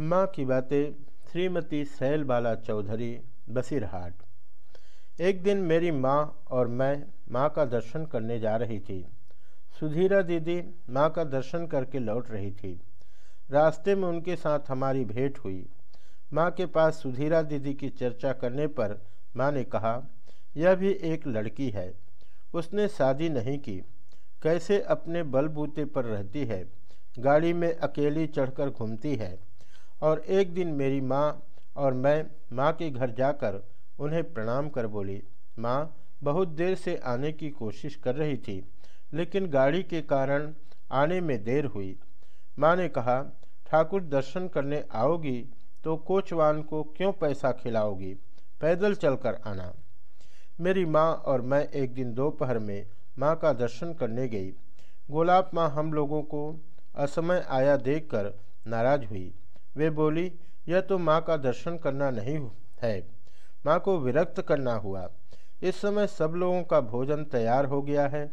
माँ की बातें श्रीमती सैलबाला चौधरी बसीरहाट। एक दिन मेरी माँ और मैं माँ का दर्शन करने जा रही थी। सुधीरा दीदी माँ का दर्शन करके लौट रही थी। रास्ते में उनके साथ हमारी भेंट हुई। माँ के पास सुधीरा दीदी की चर्चा करने पर माँ ने कहा, यह भी एक लड़की है। उसने शादी नहीं की। कैसे अपने बलबूते पर रहती है? गाड़ी में अकेली चढ़कर घूमती है। और एक दिन मेरी माँ और मैं माँ के घर जाकर उन्हें प्रणाम कर बोली, माँ, बहुत देर से आने की कोशिश कर रही थी, लेकिन गाड़ी के कारण आने में देर हुई। माँ ने कहा, ठाकुर दर्शन करने आओगी तो कोचवान को क्यों पैसा खिलाओगी? पैदल चलकर आना। मेरी माँ और मैं एक दिन दोपहर में माँ का दर्शन करने गई। गोलाब माँ हम लोगों को असमय आया देखकर नाराज़ हुई। वे बोली, यह तो माँ का दर्शन करना नहीं है माँ को विरक्त करना हुआ। इस समय सब लोगों का भोजन तैयार हो गया है।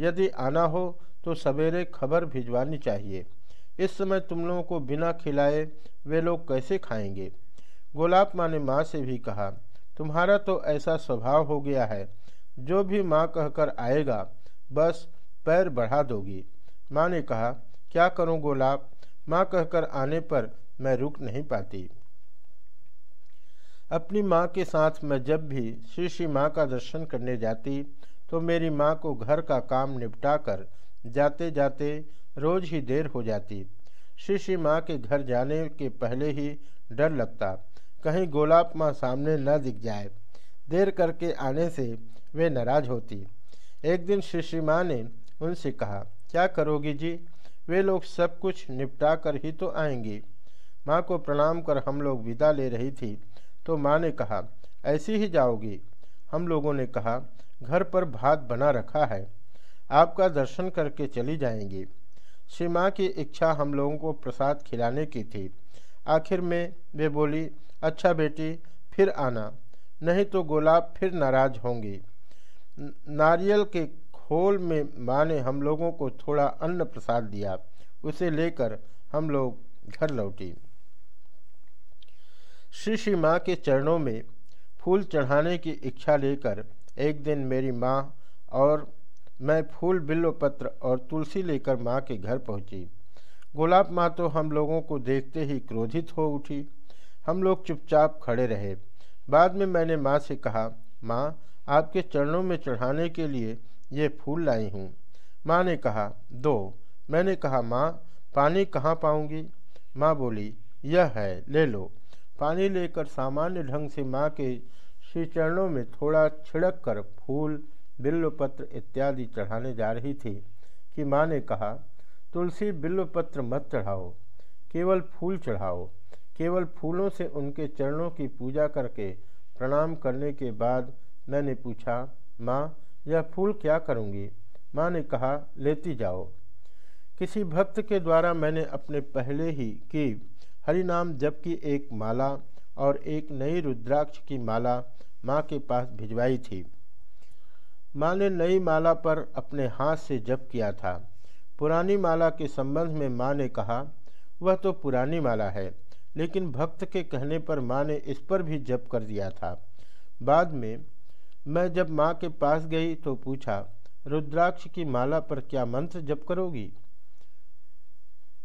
यदि आना हो तो सवेरे खबर भिजवानी चाहिए। इस समय तुम लोगों को बिना खिलाए वे लोग कैसे खाएँगे? गोलाब माँ ने माँ से भी कहा, तुम्हारा तो ऐसा स्वभाव हो गया है। जो भी माँ कहकर आएगा, बस पैर बढ़ा दोगी। माँ ने कहा, क्या करूँ गोलाब? माँ कहकर आने पर मैं रुक नहीं पाती। अपनी माँ के साथ मैं जब भी श्री श्री माँ का दर्शन करने जाती तो मेरी माँ को घर का काम निपटा कर जाते जाते रोज ही देर हो जाती। श्री श्री माँ के घर जाने के पहले ही डर लगता, कहीं गोलाब माँ सामने न दिख जाए। देर करके आने से वे नाराज़ होती। एक दिन श्री श्री माँ ने उनसे कहा, क्या करोगी जी? वे लोग सब कुछ निपटा कर ही तो आएँगे। माँ को प्रणाम कर हम लोग विदा ले रही थी। तो माँ ने कहा, ऐसी ही जाओगी? हम लोगों ने कहा, घर पर भात बना रखा है। आपका दर्शन करके चली जाएँगी। श्री माँ की इच्छा हम लोगों को प्रसाद खिलाने की थी। आखिर में वे बोली अच्छा बेटी, फिर आना। नहीं तो गोलाब फिर नाराज़ होंगी। नारियल के खोल में माँ ने हम लोगों को थोड़ा अन्न प्रसाद दिया। उसे लेकर हम लोग घर लौटी। श्री श्री माँ के चरणों में फूल चढ़ाने की इच्छा लेकर एक दिन मेरी माँ और मैं फूल बिल्वपत्र और तुलसी लेकर माँ के घर पहुँची। गुलाब माँ तो हम लोगों को देखते ही क्रोधित हो उठी। हम लोग चुपचाप खड़े रहे। बाद में मैंने माँ से कहा, माँ, आपके चरणों में चढ़ाने के लिए ये फूल लाई हूँ। माँ ने कहा, दो। मैंने कहा, माँ, पानी कहाँ पाऊँगी? माँ बोली, यह है, ले लो। पानी लेकर सामान्य ढंग से माँ के श्री चरणों में थोड़ा छिड़क कर फूल, बिल्वपत्र इत्यादि चढ़ाने जा रही थी कि माँ ने कहा, तुलसी बिल्वपत्र मत चढ़ाओ, केवल फूल चढ़ाओ। केवल फूलों से उनके चरणों की पूजा करके प्रणाम करने के बाद मैंने पूछा, माँ यह फूल क्या करूँगी? माँ ने कहा, लेती जाओ। किसी भक्त के द्वारा मैंने अपने पहले ही की हरिनाम जप की एक माला और एक नई रुद्राक्ष की माला माँ के पास भिजवाई थी। माँ ने नई माला पर अपने हाथ से जप किया था। पुरानी माला के संबंध में माँ ने कहा, वह तो पुरानी माला है, लेकिन भक्त के कहने पर माँ ने इस पर भी जप कर दिया था। बाद में मैं जब माँ के पास गई तो पूछा, रुद्राक्ष की माला पर क्या मंत्र जप करोगी?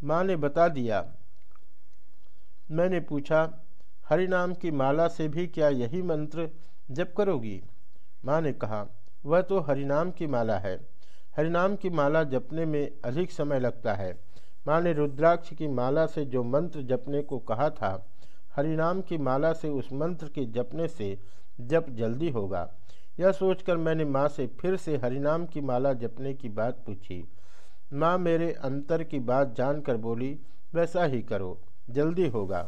माँ ने बता दिया, मैंने पूछा, हरिनाम की माला से भी क्या यही मंत्र जप करोगी? माँ ने कहा, वह तो हरिनाम की माला है। हरिनाम की माला जपने में अधिक समय लगता है। माँ ने रुद्राक्ष की माला से जो मंत्र जपने को कहा था, हरिनाम की माला से उस मंत्र के जपने से जप जल्दी होगा। यह सोचकर मैंने माँ से फिर से हरिनाम की माला जपने की बात पूछी। माँ मेरे अंतर की बात जानकर बोली, वैसा ही करो, जल्दी होगा।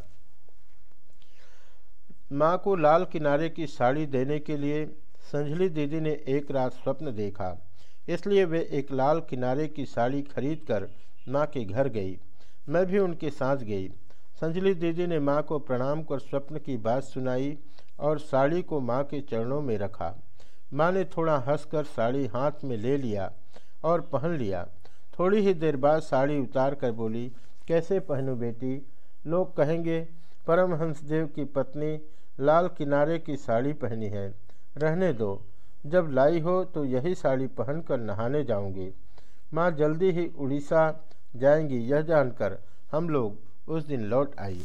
माँ को लाल किनारे की साड़ी देने के लिए संजली दीदी ने एक रात स्वप्न देखा। इसलिए वे एक लाल किनारे की साड़ी खरीद कर माँ के घर गई। मैं भी उनके साथ गई। संजली दीदी ने माँ को प्रणाम कर स्वप्न की बात सुनाई और साड़ी को माँ के चरणों में रखा। माँ ने थोड़ा हंसकर साड़ी हाथ में ले लिया और पहन लिया। थोड़ी ही देर बाद साड़ी उतार कर बोली, कैसे पहनूँ बेटी? लोग कहेंगे परमहंस देव की पत्नी लाल किनारे की साड़ी पहनी है। रहने दो। जब लाई हो तो यही साड़ी पहनकर नहाने जाऊँगी। माँ जल्दी ही उड़ीसा जाएँगी, यह जानकर हम लोग उस दिन लौट आई।